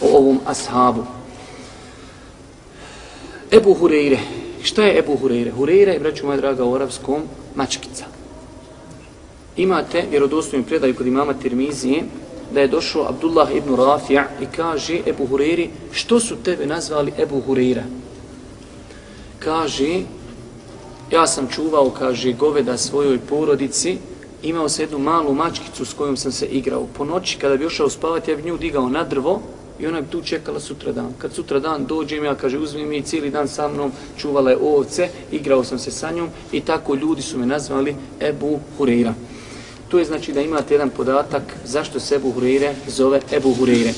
o ovom ashabu. Ebu Hureyre. Šta je Ebu Hureyre? Hureyre je, braću moja draga, u arapskom mačkica. Imate vjerodostojnu predaju kod imama Tirmizije da je došao Abdullah ibn Rafi'a i kaže Ebu Hureyri, što su tebe nazvali Ebu Hureyre? Kaže, ja sam čuvao, kaže, goveda svojoj porodici, imao sam jednu malu mačkicu s kojom sam se igrao. Po noći, kada bi ušao spavati, ja bi nju digao na drvo i ona bi tu čekala sutra dan. Kad sutra dan dođem, ja kaže, uzmi mi cijeli dan sa mnom, čuvala je ovce, igrao sam se sa njom i tako ljudi su me nazvali Ebu Hureyra. To je znači da imate jedan podatak zašto se Ebu Hureyre zove Ebu Hureyre.